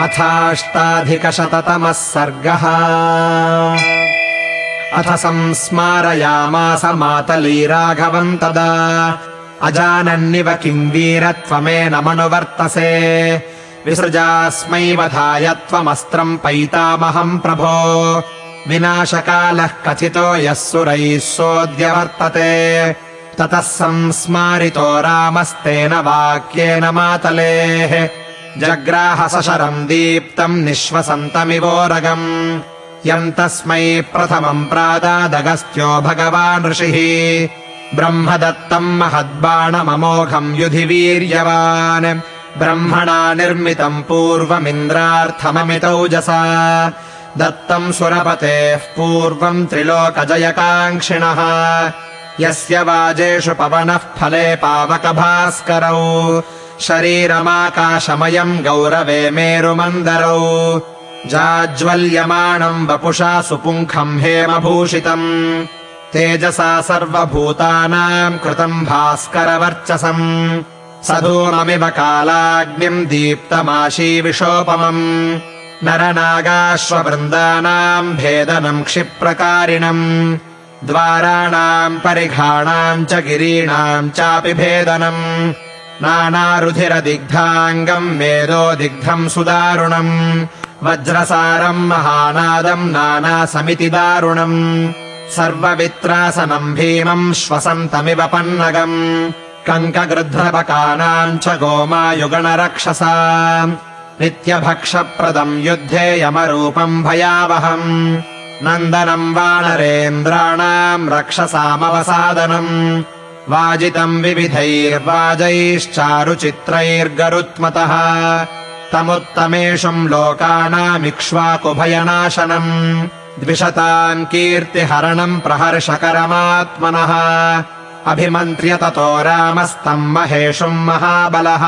अथाष्टाधिकशततमः सर्गः। अथ संस्मारयामास मातली राघवम् तदा अजानन्निव किम् वीरत्वमेनमनुवर्तसे विसृजास्मै वधाय त्वमस्त्रम् पैतामहम् प्रभो। विनाशकालः कथितो यः सुरैः सोऽद्यवर्तते। ततः संस्मारितो रामस्तेन वाक्येन मातलेः जग्राह सशरम् दीप्तम् निःश्वसन्तमिवोरगम् यम् तस्मै प्रथमम् प्रादादगस्त्यो भगवान् ऋषिः। ब्रह्मदत्तम् महद्बाणममोघम् युधि वीर्यवान् ब्रह्मणा निर्मितम् पूर्वमिन्द्रार्थममितौजसा दत्तम् सुरपतेः पूर्वम् त्रिलोकजयकाङ्क्षिणः। यस्य वाजेषु पवनः फले पावकभास्करौ शरीरमाकाशमयम् गौरवे मेरुमन्दरौ। जाज्वल्यमाणम् वपुषा सुपुङ्खम् हेमभूषितम्। तेजसा सर्वभूतानाम् कृतम् भास्करवर्चसम्। सधूममिव कालाग्निम् दीप्तमाशीविशोपमम् नरनागाश्ववृन्दानाम् भेदनम् क्षिप्रकारिणम्। द्वाराणाम् परिघाणाम् च गिरीणाम् चापि भेदनम् नानारुधिरदिग्धाङ्गम् मेदोदिग्धम् सुदारुणम्। वज्रसारम् महानादम् नानासमिति दारुणम् सर्ववित्रासनम् भीमम् श्वसन्तमिव पन्नगम्। कङ्कगृध्रपकानाम् च गोमायुगणरक्षसा। नित्यभक्षप्रदम् युद्धे यमरूपम् भयावहम्। नन्दनम् वानरेन्द्राणाम् रक्षसामवसादनम् वाजितम् विविधैर्वाजैश्चारुचित्रैर्गरुत्मतः तमुत्तमेषुम् लोकानामिक्ष्वाकुभयनाशनम् द्विषताम् कीर्तिहरणम् प्रहर्षकरमात्मनः अभिमन्त्र्य ततो रामस्तम् महेषुम् महाबलः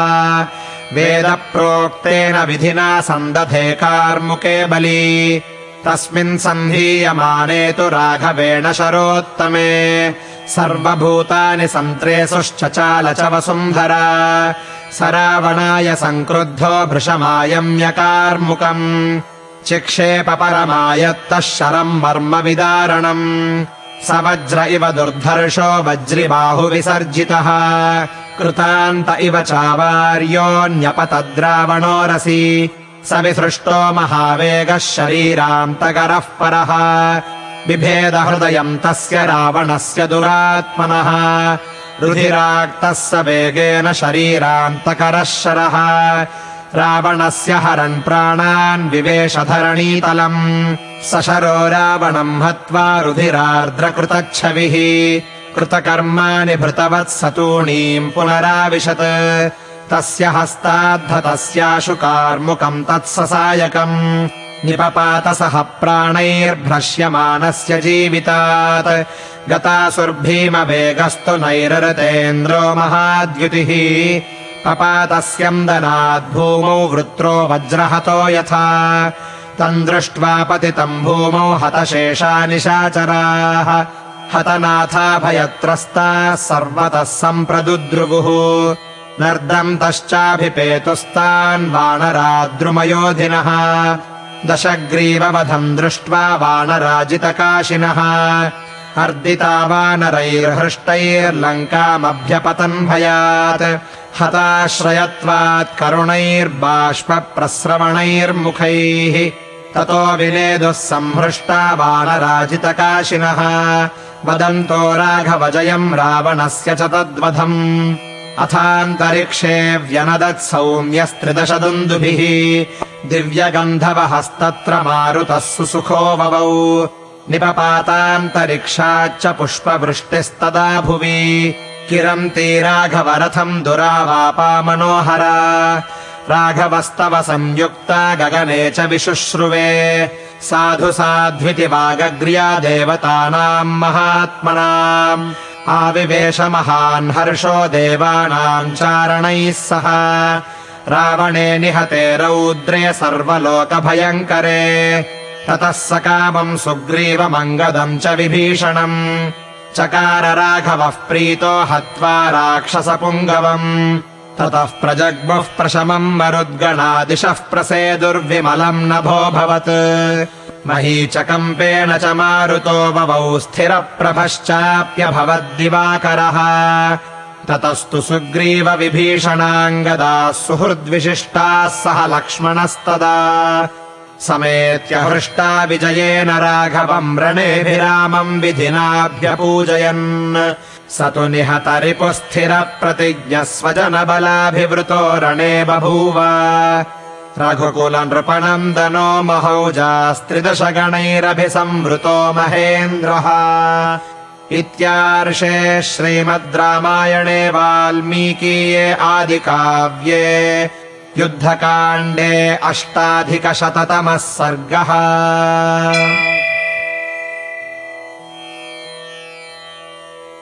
वेदप्रोक्तेन विधिना सन्दधे कार्मुके बली तस्मिन् सन्धीयमाने तु राघवेण शरोत्तमे सर्वभूतानि सन्त्रेसुश्चचाल च वसुन्धरा स रावणाय सङ्क्रुद्धो भृशमायम्यकार्मुकम्। चिक्षेप परमायत्तः शरम् मर्मविदारणम् स वज्र इव दुर्धर्षो वज्रिबाहुविसर्जितः कृतान्त इव चावार्योऽन्यपतद्रावणोरसि स विसृष्टो महावेगः शरीरान्तकरः परः बिभेदहृदयम् तस्य रावणस्य दुरात्मनः। रुधिराक्तः स वेगेन शरीरान्तकरः शरः। रावणस्य हरन् प्राणान् विवेशधरणीतलम्। सशरो रावणम् हत्वा रुधिरार्द्रकृतच्छविः। कृतकर्माणि भृतवत्सतूणीम् पुनराविशत्। तस्य हस्ताद्धतस्याशु कार्मुकम् तत्ससायकम् निपपातसः प्राणैर्भ्रश्यमानस्य जीवितात्। गतासुर्भीमवेगस्तु नैररतेन्द्रो महाद्युतिः। पपातस्यन्दनाद् भूमौ वृत्रो वज्रहतो यथा। तम् दृष्ट्वा पतितम् भूमौ हतशेषा निशाचराः। हतनाथा भयत्रस्ताः सर्वतः सम्प्रदुद्रुवुः। नर्दम् तश्चाभिपेतुस्तान् वानराद्रुमयोधिनः दशग्रीववधम् दृष्ट्वा वानराजितकाशिनः। अर्दिता वानरैर्हृष्टैर्लङ्कामभ्यपतन् भयात् हताश्रयत्वात् करुणैर्बाष्पप्रस्रवणैर्मुखैः। ततो विनेदुः सम्हृष्टा वानराजितकाशिनः। वदन्तो राघवजयम् रावणस्य च तद्वधम्। अथान्तरिक्षे व्यनदत् सौम्यस्त्रिदश दुन्दुभिः दिव्यगन्धवहस्तत्र मारुतः सुसुखो ववौ। निपपातान्तरिक्षाच्च पुष्पवृष्टिस्तदा भुवि। किरन्ती राघवरथम् दुरावापा मनोहरा। राघवस्तव संयुक्ता गगने च विशुश्रुवे। साधु साध्विति वागग्र्या देवतानाम् महात्मनाम्। आविवेश महान् हर्षो देवानाम् चारणैः सह रावणे निहते रौद्रे सर्वलोकभयङ्करे। ततः स कामम् सुग्रीवमङ्गदम् च विभीषणम्। चकार राघवः प्रीतो हत्वा राक्षसपुङ्गवम्। ततः प्रजग्मुः प्रशमम् मरुद्गणादिशः प्रसेदुर्विमलम् नभोऽभवत् महीचकम्पेन च मारुतो बवौ स्थिरप्रभश्चाप्यभवद्दिवाकरः ततस्तु सुग्रीव विभीषणाङ्गदाः सुहृद्विशिष्टाः सह लक्ष्मणस्तदा। समेत्य हृष्टा विजयेन राघवम् रणेभिरामम् विधिनाभ्यपूजयन् स तु निहतरिपुस्थिरप्रतिज्ञः स्वजनबलाभिवृतो रणे बभूव। रघुकुलनृपणन्दनो महौजास्त्रिदशगणैरभिसंवृतो महेन्द्रः इत्यार्षे श्रीमद् रामायणे वाल्मीकीये आदिकाव्ये युद्धकाण्डे अष्टाधिकशततमः सर्गः